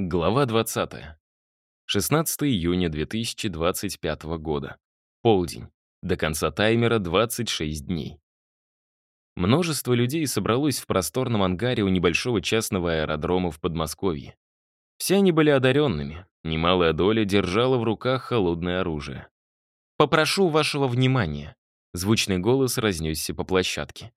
Глава 20. 16 июня 2025 года. Полдень. До конца таймера 26 дней. Множество людей собралось в просторном ангаре у небольшого частного аэродрома в Подмосковье. Все они были одаренными, немалая доля держала в руках холодное оружие. «Попрошу вашего внимания», — звучный голос разнесся по площадке.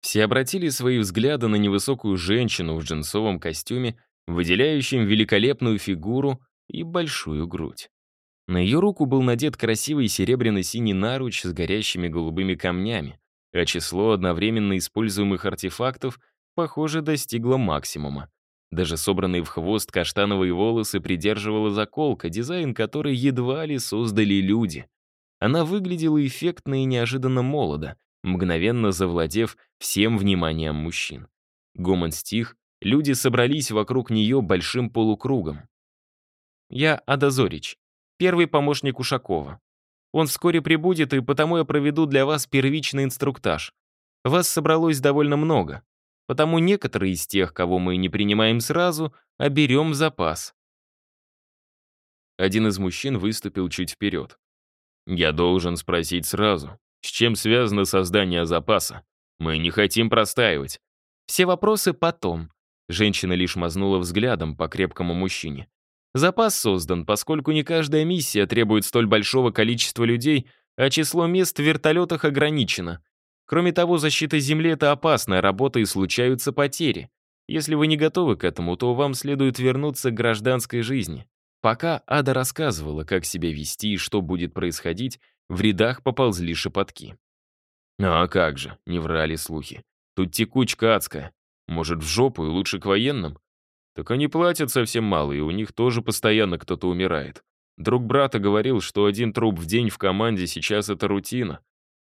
Все обратили свои взгляды на невысокую женщину в джинсовом костюме выделяющим великолепную фигуру и большую грудь. На ее руку был надет красивый серебряно-синий наруч с горящими голубыми камнями, а число одновременно используемых артефактов, похоже, достигло максимума. Даже собранные в хвост каштановые волосы придерживала заколка, дизайн которой едва ли создали люди. Она выглядела эффектно и неожиданно молодо, мгновенно завладев всем вниманием мужчин. Гомон стих, Люди собрались вокруг нее большим полукругом. «Я Адазорич, первый помощник Ушакова. Он вскоре прибудет, и потому я проведу для вас первичный инструктаж. Вас собралось довольно много, потому некоторые из тех, кого мы не принимаем сразу, оберем запас». Один из мужчин выступил чуть вперед. «Я должен спросить сразу, с чем связано создание запаса? Мы не хотим простаивать. Все вопросы потом. Женщина лишь мазнула взглядом по крепкому мужчине. Запас создан, поскольку не каждая миссия требует столь большого количества людей, а число мест в вертолетах ограничено. Кроме того, защита Земли — это опасная работа и случаются потери. Если вы не готовы к этому, то вам следует вернуться к гражданской жизни. Пока Ада рассказывала, как себя вести и что будет происходить, в рядах поползли шепотки. «А как же», — не врали слухи. «Тут текучка адская. Может, в жопу и лучше к военным? Так они платят совсем мало, и у них тоже постоянно кто-то умирает. Друг брата говорил, что один труп в день в команде сейчас это рутина.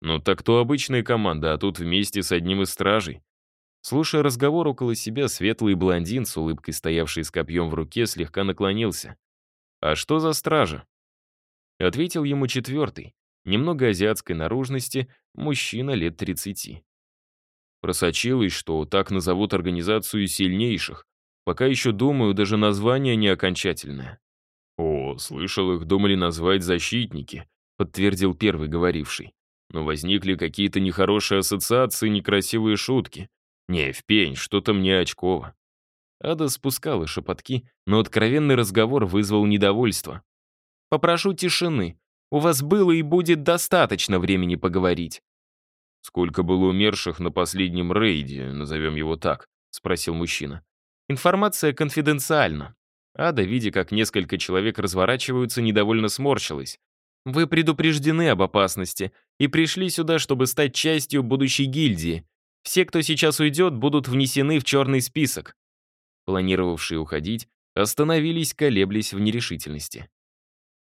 Ну так то обычная команда, а тут вместе с одним из стражей. Слушая разговор около себя, светлый блондин с улыбкой, стоявший с копьем в руке, слегка наклонился. «А что за стража?» Ответил ему четвертый, немного азиатской наружности, мужчина лет тридцати. Просочилось, что так назовут организацию сильнейших. Пока еще думаю, даже название не окончательное. «О, слышал, их думали назвать защитники», — подтвердил первый говоривший. «Но возникли какие-то нехорошие ассоциации, некрасивые шутки. Не, в пень, что-то мне очково». Ада спускала шепотки, но откровенный разговор вызвал недовольство. «Попрошу тишины. У вас было и будет достаточно времени поговорить. «Сколько было умерших на последнем рейде, назовем его так?» — спросил мужчина. «Информация конфиденциальна». Ада, видя, как несколько человек разворачиваются, недовольно сморщилась. «Вы предупреждены об опасности и пришли сюда, чтобы стать частью будущей гильдии. Все, кто сейчас уйдет, будут внесены в черный список». Планировавшие уходить, остановились, колеблись в нерешительности.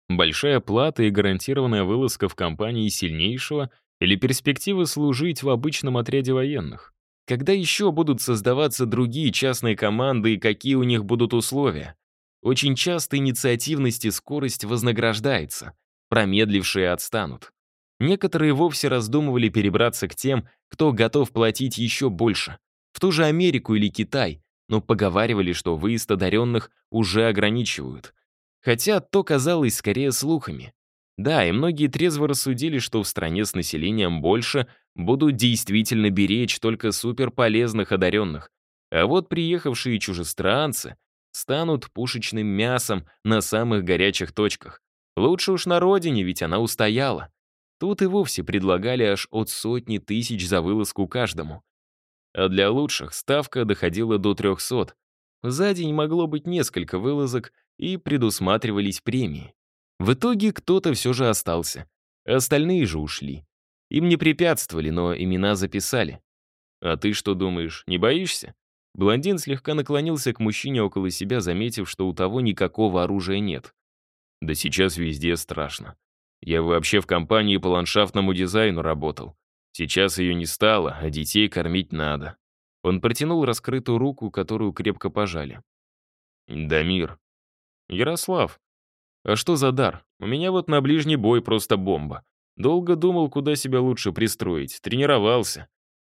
Большая плата и гарантированная вылазка в компании сильнейшего — или перспективы служить в обычном отряде военных? Когда еще будут создаваться другие частные команды и какие у них будут условия? Очень часто инициативность и скорость вознаграждается. Промедлившие отстанут. Некоторые вовсе раздумывали перебраться к тем, кто готов платить еще больше. В ту же Америку или Китай, но поговаривали, что выезд одаренных уже ограничивают. Хотя то казалось скорее слухами. Да, и многие трезво рассудили, что в стране с населением больше будут действительно беречь только суперполезных одаренных. А вот приехавшие чужестранцы станут пушечным мясом на самых горячих точках. Лучше уж на родине, ведь она устояла. Тут и вовсе предлагали аж от сотни тысяч за вылазку каждому. А для лучших ставка доходила до 300. За день могло быть несколько вылазок, и предусматривались премии. В итоге кто-то все же остался. Остальные же ушли. Им не препятствовали, но имена записали. «А ты что думаешь, не боишься?» Блондин слегка наклонился к мужчине около себя, заметив, что у того никакого оружия нет. «Да сейчас везде страшно. Я вообще в компании по ландшафтному дизайну работал. Сейчас ее не стало, а детей кормить надо». Он протянул раскрытую руку, которую крепко пожали. «Дамир». «Ярослав, а что за дар? У меня вот на ближний бой просто бомба. Долго думал, куда себя лучше пристроить. Тренировался.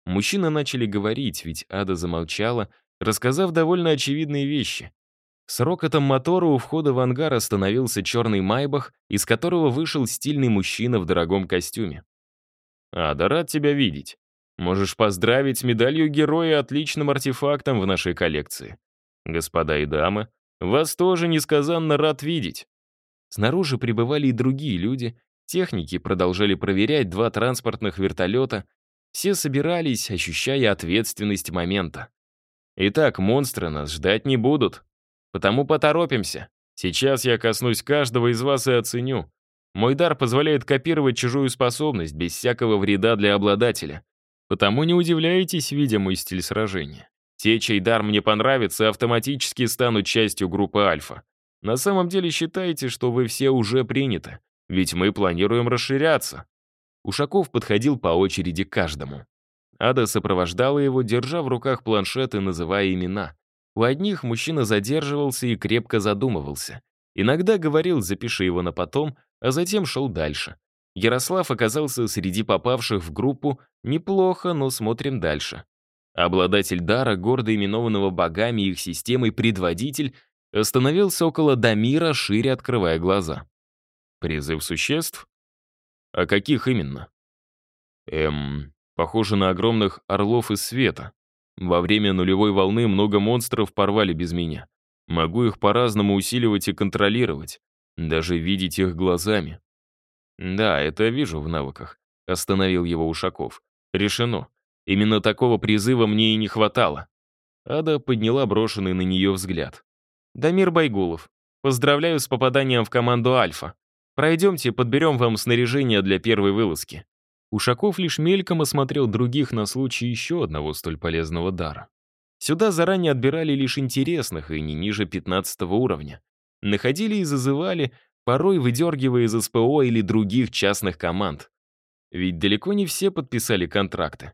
Мужчины начали говорить, ведь Ада замолчала, рассказав довольно очевидные вещи. С рокотом мотора у входа в ангар остановился черный майбах, из которого вышел стильный мужчина в дорогом костюме. «Ада, рад тебя видеть. Можешь поздравить с медалью героя отличным артефактом в нашей коллекции. Господа и дамы, вас тоже несказанно рад видеть». Снаружи прибывали и другие люди, техники продолжали проверять два транспортных вертолета, все собирались, ощущая ответственность момента. Итак, монстры нас ждать не будут, Потому поторопимся. Сейчас я коснусь каждого из вас и оценю. Мой дар позволяет копировать чужую способность без всякого вреда для обладателя. Потому не удивляйтесь, видя мой стиль сражения. Те, чей дар мне понравится, автоматически станут частью группы Альфа. На самом деле считайте, что вы все уже приняты, ведь мы планируем расширяться. Ушаков подходил по очереди каждому. Ада сопровождала его, держа в руках планшет и называя имена. У одних мужчина задерживался и крепко задумывался. Иногда говорил «запиши его на потом», а затем шел дальше. Ярослав оказался среди попавших в группу неплохо, но смотрим дальше. Обладатель дара, гордо именованного богами их системой предводитель, остановился около Дамира, шире открывая глаза. Призыв существ? А каких именно? Эм, похоже на огромных орлов из света. Во время нулевой волны много монстров порвали без меня. Могу их по-разному усиливать и контролировать, даже видеть их глазами. Да, это вижу в навыках, остановил его Ушаков. Решено. Именно такого призыва мне и не хватало. Ада подняла брошенный на нее взгляд. «Дамир Байгулов, поздравляю с попаданием в команду «Альфа». Пройдемте, подберем вам снаряжение для первой вылазки. Ушаков лишь мельком осмотрел других на случай еще одного столь полезного дара. Сюда заранее отбирали лишь интересных и не ниже 15 уровня. Находили и зазывали, порой выдергивая из СПО или других частных команд. Ведь далеко не все подписали контракты.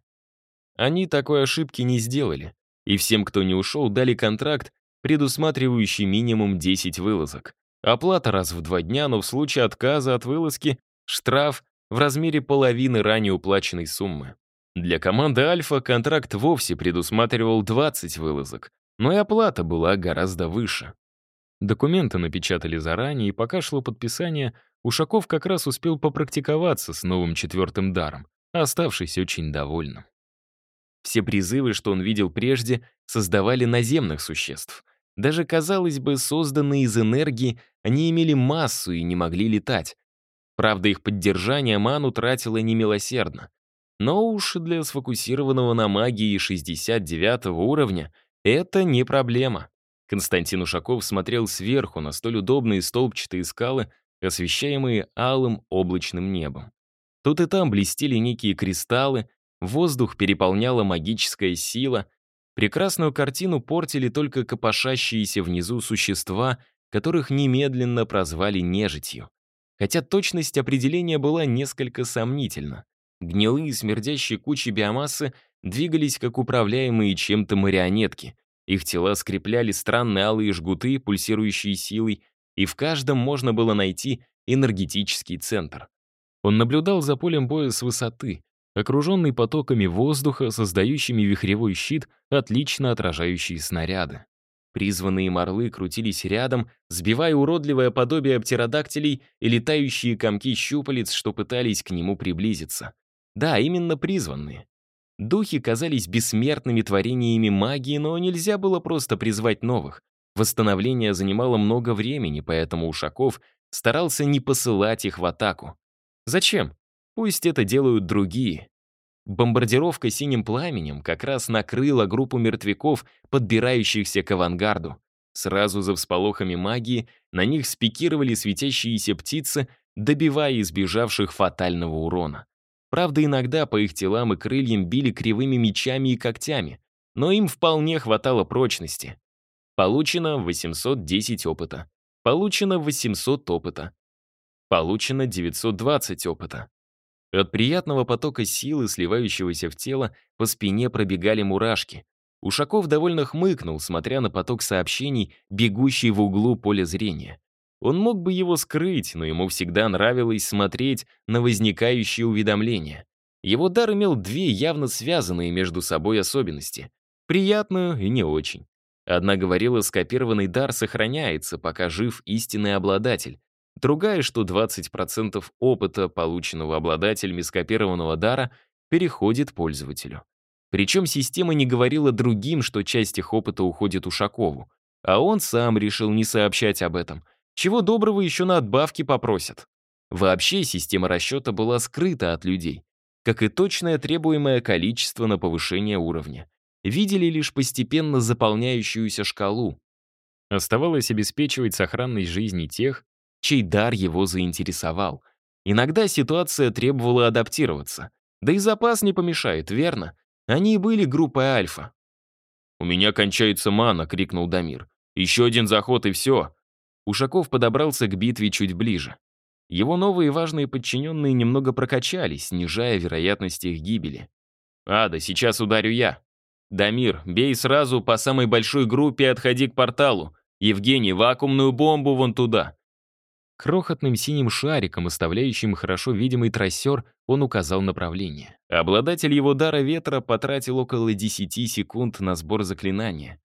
Они такой ошибки не сделали, и всем, кто не ушел, дали контракт, предусматривающий минимум 10 вылазок. Оплата раз в два дня, но в случае отказа от вылазки — штраф в размере половины ранее уплаченной суммы. Для команды «Альфа» контракт вовсе предусматривал 20 вылазок, но и оплата была гораздо выше. Документы напечатали заранее, и пока шло подписание, Ушаков как раз успел попрактиковаться с новым четвертым даром, оставшись очень довольным. Все призывы, что он видел прежде, создавали наземных существ. Даже, казалось бы, созданные из энергии, они имели массу и не могли летать, Правда, их поддержание ману тратило немилосердно. Но уж для сфокусированного на магии 69 уровня это не проблема. Константин Ушаков смотрел сверху на столь удобные столбчатые скалы, освещаемые алым облачным небом. Тут и там блестели некие кристаллы, воздух переполняла магическая сила. Прекрасную картину портили только копошащиеся внизу существа, которых немедленно прозвали нежитью хотя точность определения была несколько сомнительна. Гнилые смердящие кучи биомассы двигались как управляемые чем-то марионетки. Их тела скрепляли странные алые жгуты, пульсирующие силой, и в каждом можно было найти энергетический центр. Он наблюдал за полем боя с высоты, окруженный потоками воздуха, создающими вихревой щит, отлично отражающий снаряды. Призванные морлы крутились рядом, сбивая уродливое подобие птеродактилей и летающие комки щупалец, что пытались к нему приблизиться. Да, именно призванные. Духи казались бессмертными творениями магии, но нельзя было просто призвать новых. Восстановление занимало много времени, поэтому Ушаков старался не посылать их в атаку. Зачем? Пусть это делают другие. Бомбардировка синим пламенем как раз накрыла группу мертвяков, подбирающихся к авангарду. Сразу за всполохами магии на них спикировали светящиеся птицы, добивая избежавших фатального урона. Правда, иногда по их телам и крыльям били кривыми мечами и когтями, но им вполне хватало прочности. Получено 810 опыта. Получено 800 опыта. Получено 920 опыта. От приятного потока силы, сливающегося в тело, по спине пробегали мурашки. Ушаков довольно хмыкнул, смотря на поток сообщений, бегущий в углу поля зрения. Он мог бы его скрыть, но ему всегда нравилось смотреть на возникающие уведомления. Его дар имел две явно связанные между собой особенности. Приятную и не очень. Одна говорила, скопированный дар сохраняется, пока жив истинный обладатель. Другая, что 20% опыта, полученного обладателями скопированного дара, переходит пользователю. Причем система не говорила другим, что часть их опыта уходит Ушакову. А он сам решил не сообщать об этом. Чего доброго еще на отбавки попросят. Вообще система расчета была скрыта от людей, как и точное требуемое количество на повышение уровня. Видели лишь постепенно заполняющуюся шкалу. Оставалось обеспечивать сохранность жизни тех, чей дар его заинтересовал. Иногда ситуация требовала адаптироваться. Да и запас не помешает, верно? Они и были группой Альфа. «У меня кончается мана!» — крикнул Дамир. «Еще один заход и все!» Ушаков подобрался к битве чуть ближе. Его новые важные подчиненные немного прокачались, снижая вероятность их гибели. «Ада, сейчас ударю я!» «Дамир, бей сразу по самой большой группе и отходи к порталу. Евгений, вакуумную бомбу вон туда. Крохотным синим шариком, оставляющим хорошо видимый трассер, он указал направление. Обладатель его дара ветра потратил около 10 секунд на сбор заклинания.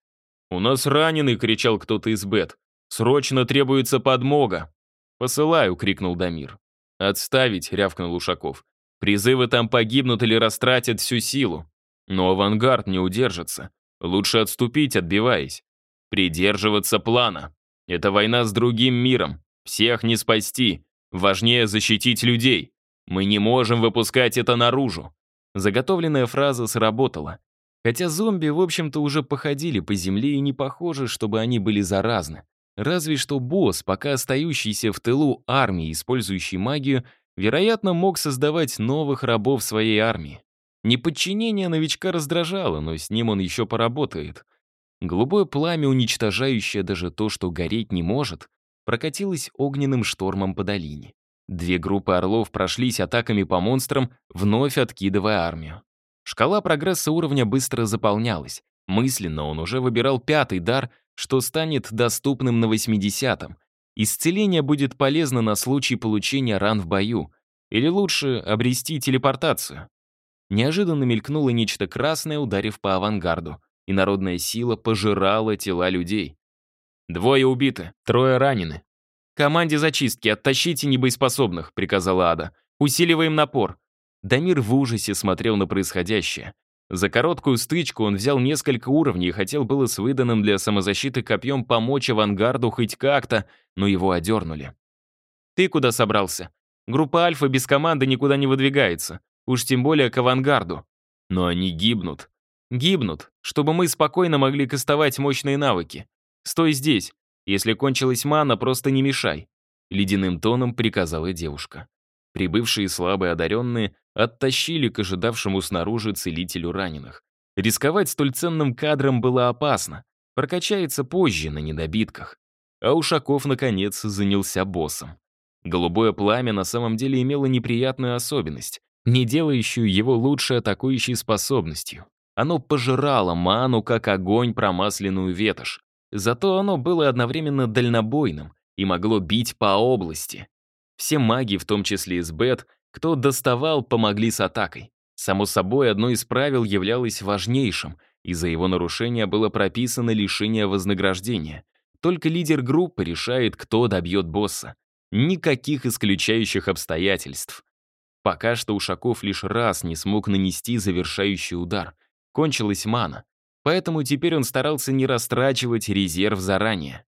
«У нас раненый!» — кричал кто-то из бет. «Срочно требуется подмога!» «Посылаю!» — крикнул Дамир. «Отставить!» — рявкнул Ушаков. «Призывы там погибнут или растратят всю силу. Но авангард не удержится. Лучше отступить, отбиваясь. Придерживаться плана. Это война с другим миром. Всех не спасти. Важнее защитить людей. Мы не можем выпускать это наружу. Заготовленная фраза сработала. Хотя зомби, в общем-то, уже походили по земле и не похоже, чтобы они были заразны. Разве что босс, пока остающийся в тылу армии, использующий магию, вероятно, мог создавать новых рабов своей армии. Неподчинение новичка раздражало, но с ним он еще поработает. Голубое пламя, уничтожающее даже то, что гореть не может, прокатилась огненным штормом по долине. Две группы орлов прошлись атаками по монстрам, вновь откидывая армию. Шкала прогресса уровня быстро заполнялась. Мысленно он уже выбирал пятый дар, что станет доступным на 80-м. Исцеление будет полезно на случай получения ран в бою. Или лучше обрести телепортацию. Неожиданно мелькнуло нечто красное, ударив по авангарду, и народная сила пожирала тела людей. Двое убиты, трое ранены. «Команде зачистки, оттащите небоеспособных», — приказала Ада. «Усиливаем напор». Дамир в ужасе смотрел на происходящее. За короткую стычку он взял несколько уровней и хотел было с выданным для самозащиты копьем помочь авангарду хоть как-то, но его одернули. «Ты куда собрался? Группа Альфа без команды никуда не выдвигается. Уж тем более к авангарду. Но они гибнут. Гибнут, чтобы мы спокойно могли кастовать мощные навыки. «Стой здесь. Если кончилась мана, просто не мешай», — ледяным тоном приказала девушка. Прибывшие слабые одаренные оттащили к ожидавшему снаружи целителю раненых. Рисковать столь ценным кадром было опасно. Прокачается позже, на недобитках. А Ушаков, наконец, занялся боссом. Голубое пламя на самом деле имело неприятную особенность, не делающую его лучшей атакующей способностью. Оно пожирало ману, как огонь промасленную ветошь. Зато оно было одновременно дальнобойным и могло бить по области. Все маги, в том числе из Бет, кто доставал, помогли с атакой. Само собой, одно из правил являлось важнейшим, и за его нарушение было прописано лишение вознаграждения. Только лидер группы решает, кто добьет босса. Никаких исключающих обстоятельств. Пока что Ушаков лишь раз не смог нанести завершающий удар. Кончилась мана. Поэтому теперь он старался не растрачивать резерв заранее.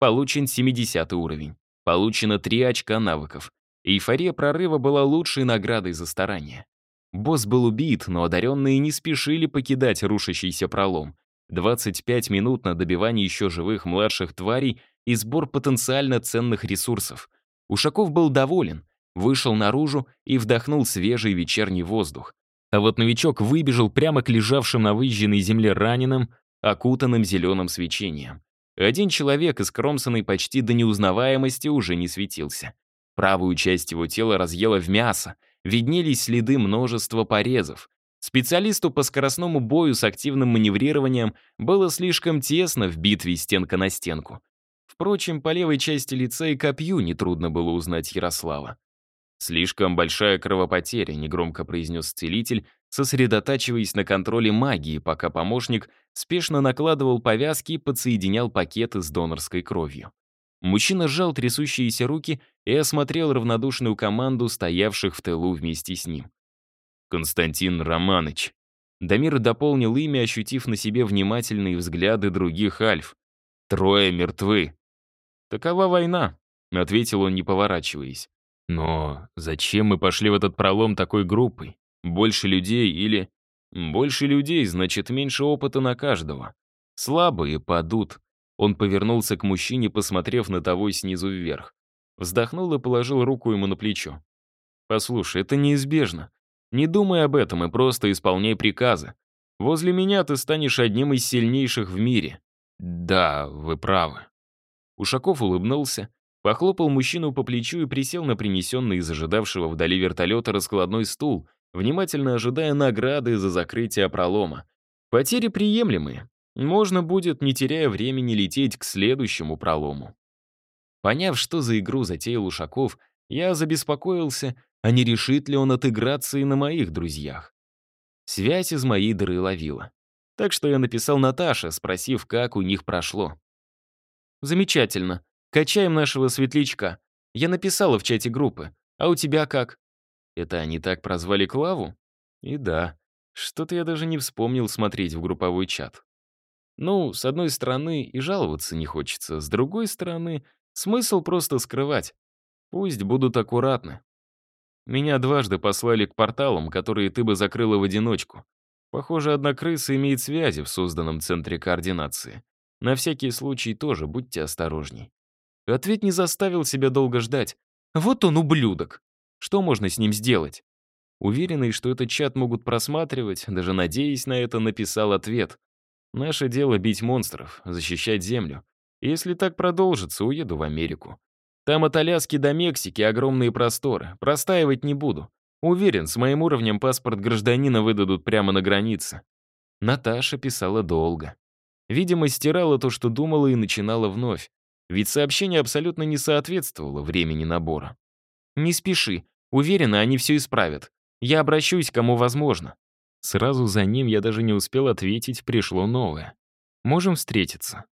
Получен 70 уровень. Получено 3 очка навыков. Эйфория прорыва была лучшей наградой за старание. Босс был убит, но одаренные не спешили покидать рушащийся пролом. 25 минут на добивание еще живых младших тварей и сбор потенциально ценных ресурсов. Ушаков был доволен, вышел наружу и вдохнул свежий вечерний воздух. А вот новичок выбежал прямо к лежавшим на выжженной земле раненым, окутанным зеленым свечением. Один человек, искромсанный почти до неузнаваемости, уже не светился. Правую часть его тела разъело в мясо, виднелись следы множества порезов. Специалисту по скоростному бою с активным маневрированием было слишком тесно в битве стенка на стенку. Впрочем, по левой части лица и копью нетрудно было узнать Ярослава. «Слишком большая кровопотеря», — негромко произнес целитель, сосредотачиваясь на контроле магии, пока помощник спешно накладывал повязки и подсоединял пакеты с донорской кровью. Мужчина сжал трясущиеся руки и осмотрел равнодушную команду, стоявших в тылу вместе с ним. «Константин Романыч». Дамир дополнил имя, ощутив на себе внимательные взгляды других альф. «Трое мертвы». «Такова война», — ответил он, не поворачиваясь. «Но зачем мы пошли в этот пролом такой группой? Больше людей или...» «Больше людей, значит, меньше опыта на каждого. Слабые падут». Он повернулся к мужчине, посмотрев на того снизу вверх. Вздохнул и положил руку ему на плечо. «Послушай, это неизбежно. Не думай об этом и просто исполняй приказы. Возле меня ты станешь одним из сильнейших в мире». «Да, вы правы». Ушаков улыбнулся, похлопал мужчину по плечу и присел на принесенный из ожидавшего вдали вертолета раскладной стул, внимательно ожидая награды за закрытие пролома. Потери приемлемые. Можно будет, не теряя времени, лететь к следующему пролому. Поняв, что за игру затеял Ушаков, я забеспокоился, а не решит ли он отыграться и на моих друзьях. Связь из моей дыры ловила. Так что я написал Наташе, спросив, как у них прошло. «Замечательно. Качаем нашего светлячка. Я написала в чате группы. А у тебя как?» Это они так прозвали Клаву? И да, что-то я даже не вспомнил смотреть в групповой чат. Ну, с одной стороны, и жаловаться не хочется, с другой стороны, смысл просто скрывать. Пусть будут аккуратны. Меня дважды послали к порталам, которые ты бы закрыла в одиночку. Похоже, одна крыса имеет связи в созданном центре координации. На всякий случай тоже будьте осторожней. Ответ не заставил себя долго ждать. Вот он, ублюдок. Что можно с ним сделать? Уверенный, что этот чат могут просматривать, даже надеясь на это, написал ответ. Наше дело бить монстров, защищать Землю. Если так продолжится, уеду в Америку. Там от Аляски до Мексики огромные просторы. Простаивать не буду. Уверен, с моим уровнем паспорт гражданина выдадут прямо на границе. Наташа писала долго. Видимо, стирала то, что думала, и начинала вновь. Ведь сообщение абсолютно не соответствовало времени набора. «Не спеши. Уверена, они все исправят. Я обращусь, кому возможно». Сразу за ним я даже не успел ответить, пришло новое. «Можем встретиться».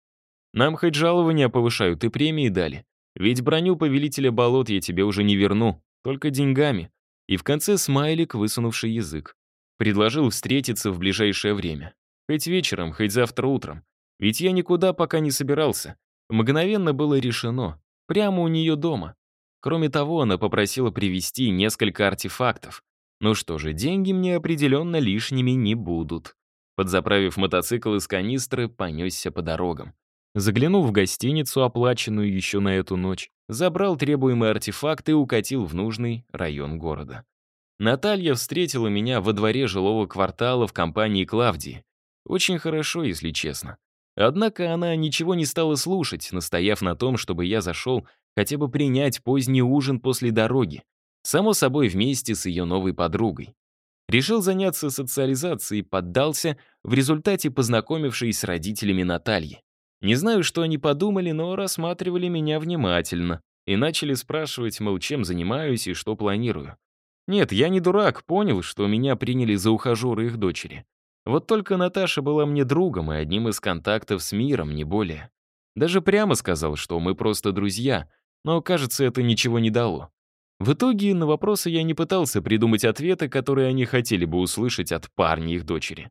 «Нам хоть жалования повышают и премии дали. Ведь броню повелителя болот я тебе уже не верну, только деньгами». И в конце смайлик, высунувший язык. Предложил встретиться в ближайшее время. Хоть вечером, хоть завтра утром. Ведь я никуда пока не собирался. Мгновенно было решено. Прямо у нее дома. Кроме того, она попросила привезти несколько артефактов. Ну что же, деньги мне определенно лишними не будут. Подзаправив мотоцикл из канистры, понесся по дорогам. Заглянув в гостиницу, оплаченную еще на эту ночь, забрал требуемые артефакты и укатил в нужный район города. Наталья встретила меня во дворе жилого квартала в компании Клавдии. Очень хорошо, если честно. Однако она ничего не стала слушать, настояв на том, чтобы я зашел хотя бы принять поздний ужин после дороги, само собой вместе с ее новой подругой. Решил заняться социализацией поддался, в результате познакомившись с родителями Натальи. Не знаю, что они подумали, но рассматривали меня внимательно и начали спрашивать, мол, чем занимаюсь и что планирую. Нет, я не дурак, понял, что меня приняли за ухажера их дочери. Вот только Наташа была мне другом и одним из контактов с миром, не более. Даже прямо сказал, что мы просто друзья, но, кажется, это ничего не дало. В итоге на вопросы я не пытался придумать ответы, которые они хотели бы услышать от парня их дочери.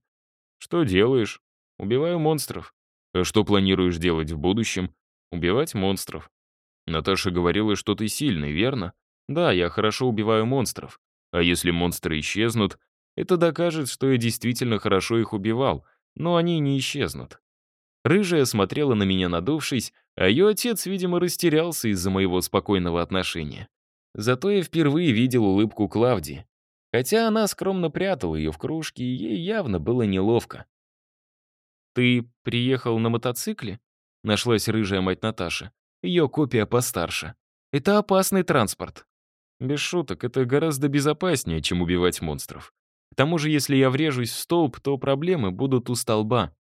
«Что делаешь?» «Убиваю монстров». «А что планируешь делать в будущем?» «Убивать монстров». Наташа говорила, что ты сильный, верно? Да, я хорошо убиваю монстров. А если монстры исчезнут, это докажет, что я действительно хорошо их убивал, но они не исчезнут. Рыжая смотрела на меня надувшись, а ее отец, видимо, растерялся из-за моего спокойного отношения. Зато я впервые видел улыбку Клавдии. Хотя она скромно прятала ее в кружке, и ей явно было неловко. «Ты приехал на мотоцикле?» — нашлась рыжая мать Наташи. Ее копия постарше. «Это опасный транспорт». Без шуток, это гораздо безопаснее, чем убивать монстров. К тому же, если я врежусь в столб, то проблемы будут у столба.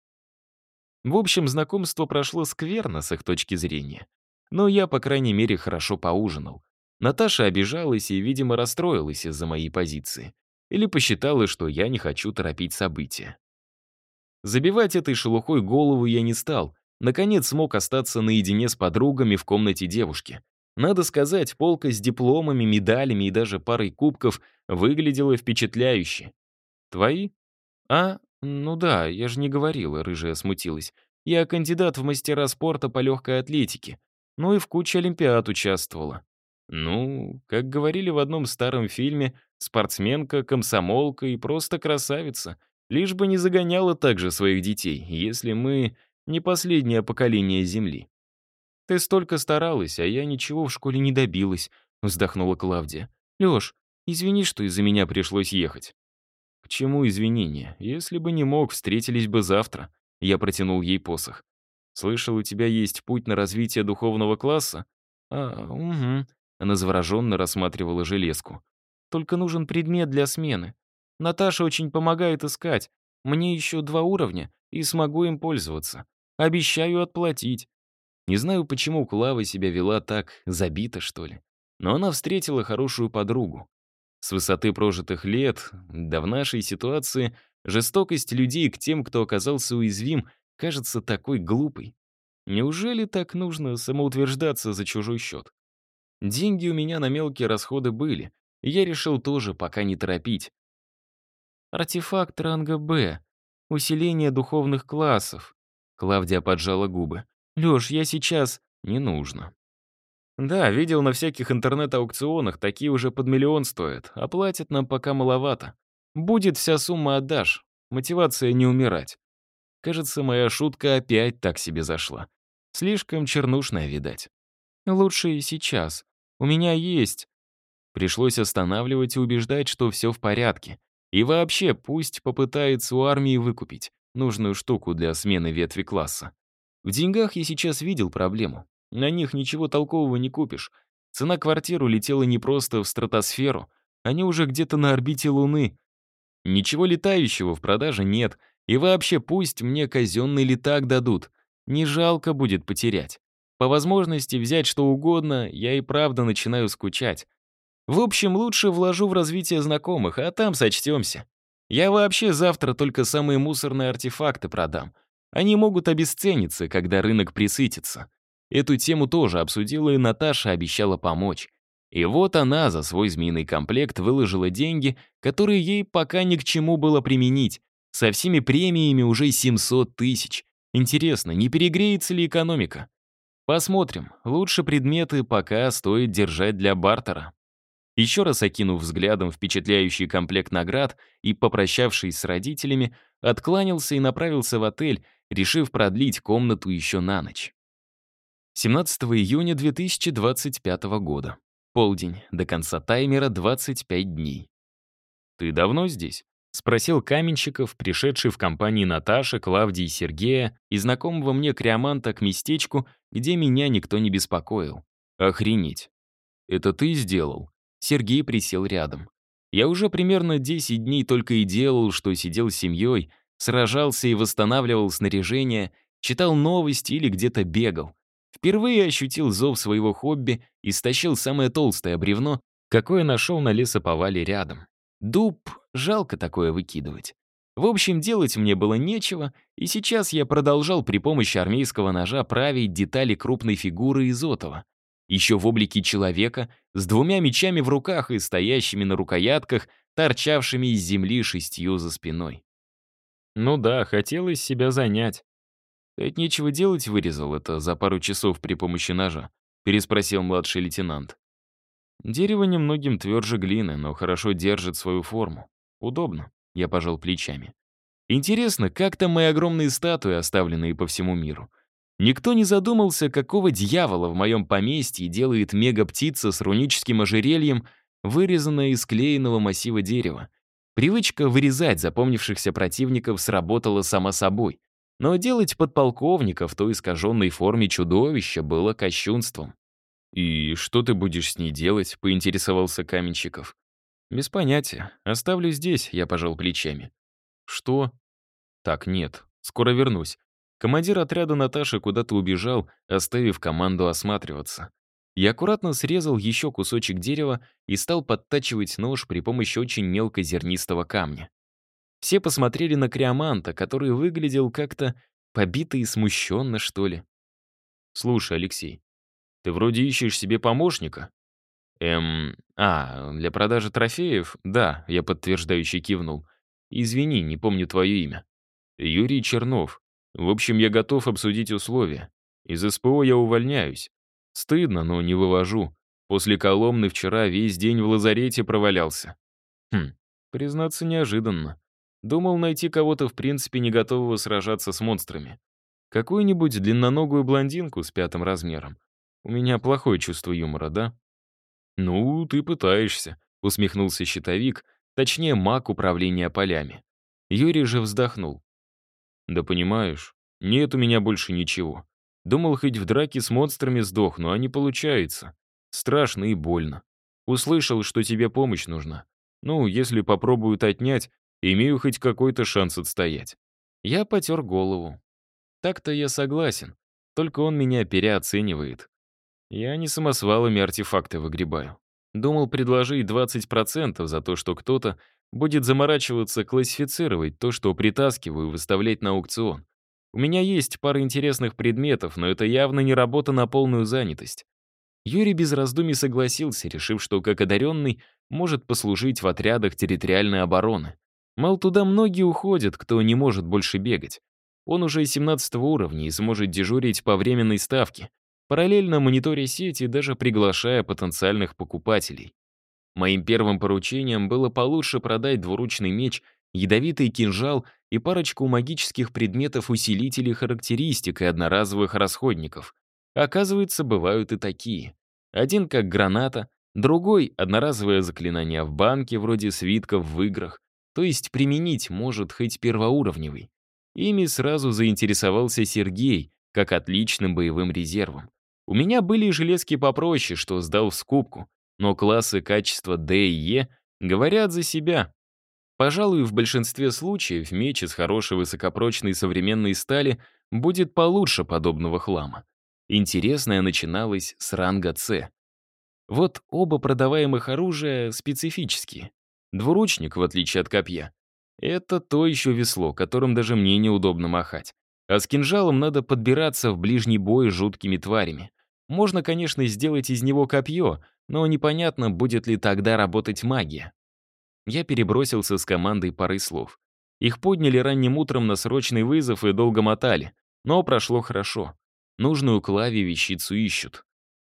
В общем, знакомство прошло скверно с их точки зрения. Но я, по крайней мере, хорошо поужинал. Наташа обижалась и, видимо, расстроилась из-за моей позиции. Или посчитала, что я не хочу торопить события. Забивать этой шелухой голову я не стал. Наконец смог остаться наедине с подругами в комнате девушки. Надо сказать, полка с дипломами, медалями и даже парой кубков выглядела впечатляюще. «Твои?» «А, ну да, я же не говорила», — рыжая смутилась. «Я кандидат в мастера спорта по легкой атлетике. Ну и в куче олимпиад участвовала». Ну, как говорили в одном старом фильме, спортсменка, комсомолка и просто красавица. Лишь бы не загоняла также своих детей, если мы не последнее поколение Земли. «Ты столько старалась, а я ничего в школе не добилась», — вздохнула Клавдия. «Лёш, извини, что из-за меня пришлось ехать». «К чему извинения? Если бы не мог, встретились бы завтра». Я протянул ей посох. «Слышал, у тебя есть путь на развитие духовного класса?» «А, угу». Она завороженно рассматривала железку. «Только нужен предмет для смены. Наташа очень помогает искать. Мне еще два уровня, и смогу им пользоваться. Обещаю отплатить. Не знаю, почему Клава себя вела так, забито, что ли. Но она встретила хорошую подругу. С высоты прожитых лет, да в нашей ситуации, жестокость людей к тем, кто оказался уязвим, кажется такой глупой. Неужели так нужно самоутверждаться за чужой счет? Деньги у меня на мелкие расходы были, и я решил тоже пока не торопить. Артефакт ранга «Б». Усиление духовных классов. Клавдия поджала губы. «Лёш, я сейчас...» «Не нужно». «Да, видел на всяких интернет-аукционах, такие уже под миллион стоят, а платят нам пока маловато. Будет вся сумма отдашь. Мотивация не умирать». Кажется, моя шутка опять так себе зашла. Слишком чернушная, видать. «Лучше и сейчас. У меня есть...» Пришлось останавливать и убеждать, что все в порядке. И вообще, пусть попытается у армии выкупить нужную штуку для смены ветви класса. В деньгах я сейчас видел проблему. На них ничего толкового не купишь. Цена квартиры летела не просто в стратосферу, они уже где-то на орбите Луны. Ничего летающего в продаже нет, и вообще пусть мне казенный летак дадут. Не жалко будет потерять. По возможности взять что угодно, я и правда начинаю скучать. В общем, лучше вложу в развитие знакомых, а там сочтемся. Я вообще завтра только самые мусорные артефакты продам. Они могут обесцениться, когда рынок присытится. Эту тему тоже обсудила, и Наташа обещала помочь. И вот она за свой змеиный комплект выложила деньги, которые ей пока ни к чему было применить. Со всеми премиями уже 700 тысяч. Интересно, не перегреется ли экономика? Посмотрим. Лучше предметы пока стоит держать для бартера. Еще раз окинув взглядом впечатляющий комплект наград и попрощавшись с родителями, откланялся и направился в отель, решив продлить комнату еще на ночь. 17 июня 2025 года. Полдень. До конца таймера 25 дней. «Ты давно здесь?» — спросил Каменщиков, пришедший в компании Наташи, Клавдии Сергея и знакомого мне криоманта к местечку, где меня никто не беспокоил. «Охренеть! Это ты сделал?» Сергей присел рядом. Я уже примерно 10 дней только и делал, что сидел с семьей, сражался и восстанавливал снаряжение, читал новости или где-то бегал. Впервые ощутил зов своего хобби и стащил самое толстое бревно, какое нашел на лесоповале рядом. Дуб, жалко такое выкидывать. В общем, делать мне было нечего, и сейчас я продолжал при помощи армейского ножа править детали крупной фигуры Изотова еще в облике человека, с двумя мечами в руках и стоящими на рукоятках, торчавшими из земли шестью за спиной. Ну да, хотелось себя занять. «Ты от нечего делать вырезал это за пару часов при помощи ножа?» — переспросил младший лейтенант. «Дерево немногим тверже глины, но хорошо держит свою форму. Удобно», — я пожал плечами. «Интересно, как там мои огромные статуи, оставленные по всему миру?» Никто не задумался, какого дьявола в моем поместье делает мега-птица с руническим ожерельем, вырезанная из клееного массива дерева. Привычка вырезать запомнившихся противников сработала сама собой. Но делать подполковника в той искаженной форме чудовища было кощунством. «И что ты будешь с ней делать?» — поинтересовался Каменщиков. «Без понятия. Оставлю здесь», — я пожал плечами. «Что?» «Так, нет. Скоро вернусь. Командир отряда Наташи куда-то убежал, оставив команду осматриваться. Я аккуратно срезал еще кусочек дерева и стал подтачивать нож при помощи очень мелкозернистого камня. Все посмотрели на Криоманта, который выглядел как-то побито и смущенно, что ли. «Слушай, Алексей, ты вроде ищешь себе помощника?» «Эм... А, для продажи трофеев? Да», — я подтверждающе кивнул. «Извини, не помню твое имя». «Юрий Чернов. В общем, я готов обсудить условия. Из СПО я увольняюсь. Стыдно, но не вывожу. После Коломны вчера весь день в лазарете провалялся. Хм, признаться, неожиданно. Думал найти кого-то в принципе не готового сражаться с монстрами. Какую-нибудь длинноногую блондинку с пятым размером. У меня плохое чувство юмора, да? Ну, ты пытаешься, усмехнулся щитовик, точнее маг управления полями. Юрий же вздохнул. Да понимаешь, нет у меня больше ничего. Думал, хоть в драке с монстрами сдохну, а не получается. Страшно и больно. Услышал, что тебе помощь нужна. Ну, если попробуют отнять, имею хоть какой-то шанс отстоять. Я потер голову. Так-то я согласен, только он меня переоценивает. Я не самосвалами артефакты выгребаю. Думал предложить 20% за то, что кто-то будет заморачиваться классифицировать то, что притаскиваю, выставлять на аукцион. У меня есть пара интересных предметов, но это явно не работа на полную занятость. Юрий без раздумий согласился, решив, что как одаренный может послужить в отрядах территориальной обороны. Мол, туда многие уходят, кто не может больше бегать. Он уже 17 уровня и сможет дежурить по временной ставке, параллельно мониторя сети даже приглашая потенциальных покупателей. Моим первым поручением было получше продать двуручный меч ядовитый кинжал и парочку магических предметов-усилителей характеристик и одноразовых расходников. Оказывается, бывают и такие. Один как граната, другой — одноразовое заклинание в банке, вроде свитков в играх, то есть применить может хоть первоуровневый. Ими сразу заинтересовался Сергей, как отличным боевым резервом. У меня были железки попроще, что сдал в скупку, но классы качества D и E говорят за себя. Пожалуй, в большинстве случаев меч из хорошей высокопрочной современной стали будет получше подобного хлама. Интересное начиналось с ранга С. Вот оба продаваемых оружия специфические. Двуручник, в отличие от копья, это то еще весло, которым даже мне неудобно махать. А с кинжалом надо подбираться в ближний бой с жуткими тварями. Можно, конечно, сделать из него копье, но непонятно, будет ли тогда работать магия. Я перебросился с командой пары слов. Их подняли ранним утром на срочный вызов и долго мотали. Но прошло хорошо. Нужную Клаве вещицу ищут.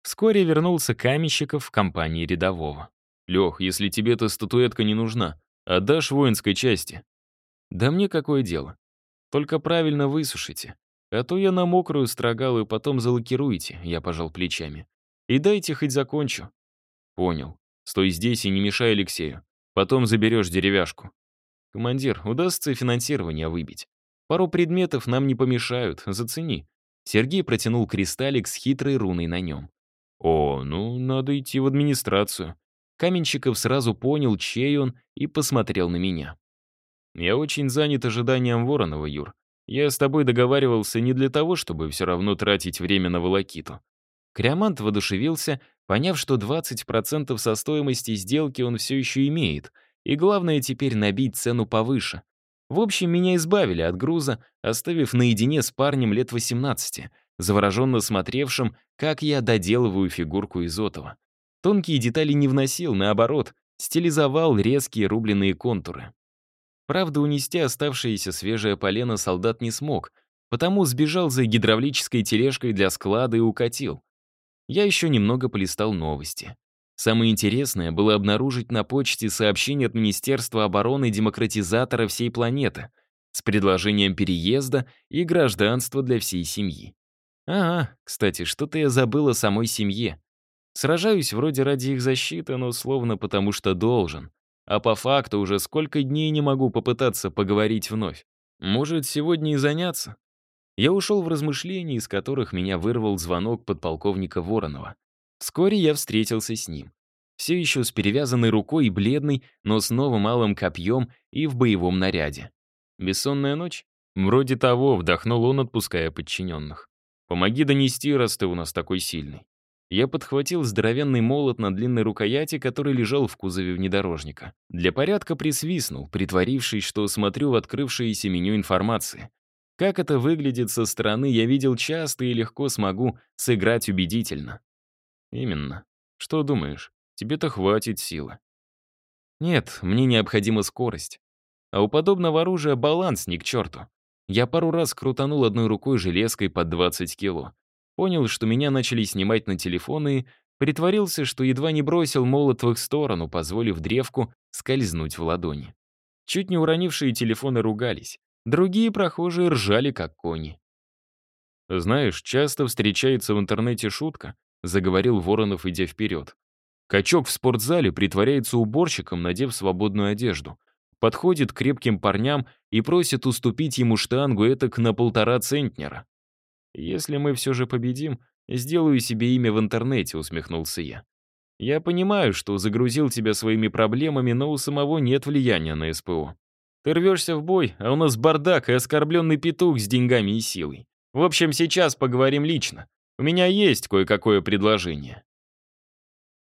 Вскоре вернулся Каменщиков в компании рядового. «Лех, если тебе эта статуэтка не нужна, отдашь воинской части?» «Да мне какое дело? Только правильно высушите. А то я на мокрую строгал и потом залакируете», — я пожал плечами. «И дайте хоть закончу». «Понял. Стой здесь и не мешай Алексею. Потом заберешь деревяшку. Командир, удастся финансирование выбить. Пару предметов нам не помешают, зацени. Сергей протянул кристаллик с хитрой руной на нем. О, ну, надо идти в администрацию. Каменщиков сразу понял, чей он, и посмотрел на меня. Я очень занят ожиданием Воронова, Юр. Я с тобой договаривался не для того, чтобы все равно тратить время на волокиту. Криомант воодушевился, поняв, что 20% со стоимости сделки он все еще имеет, и главное теперь набить цену повыше. В общем, меня избавили от груза, оставив наедине с парнем лет 18, завороженно смотревшим, как я доделываю фигурку Изотова. Тонкие детали не вносил, наоборот, стилизовал резкие рубленые контуры. Правда, унести оставшееся свежее полено солдат не смог, потому сбежал за гидравлической тележкой для склада и укатил. Я еще немного полистал новости. Самое интересное было обнаружить на почте сообщение от Министерства обороны демократизатора всей планеты с предложением переезда и гражданства для всей семьи. Ага, кстати, что-то я забыл о самой семье. Сражаюсь вроде ради их защиты, но словно потому что должен. А по факту уже сколько дней не могу попытаться поговорить вновь. Может, сегодня и заняться? Я ушел в размышления, из которых меня вырвал звонок подполковника Воронова. Вскоре я встретился с ним. Все еще с перевязанной рукой и бледный, но с новым малым копьем и в боевом наряде. Бессонная ночь? Вроде того, вдохнул он, отпуская подчиненных. Помоги донести, раз ты у нас такой сильный. Я подхватил здоровенный молот на длинной рукояти, который лежал в кузове внедорожника. Для порядка присвистнул, притворившись, что смотрю в открывшееся меню информации. Как это выглядит со стороны, я видел часто и легко смогу сыграть убедительно. Именно. Что думаешь, тебе-то хватит силы. Нет, мне необходима скорость. А у подобного оружия баланс ни к черту. Я пару раз крутанул одной рукой железкой под 20 кило. Понял, что меня начали снимать на телефон и притворился, что едва не бросил молот в их сторону, позволив древку скользнуть в ладони. Чуть не уронившие телефоны ругались. Другие прохожие ржали, как кони. «Знаешь, часто встречается в интернете шутка», — заговорил Воронов, идя вперед. Качок в спортзале притворяется уборщиком, надев свободную одежду. Подходит к крепким парням и просит уступить ему штангу этак на полтора центнера. «Если мы все же победим, сделаю себе имя в интернете», — усмехнулся я. «Я понимаю, что загрузил тебя своими проблемами, но у самого нет влияния на СПО. Ты рвешься в бой, а у нас бардак и оскорбленный петух с деньгами и силой. В общем, сейчас поговорим лично. У меня есть кое-какое предложение».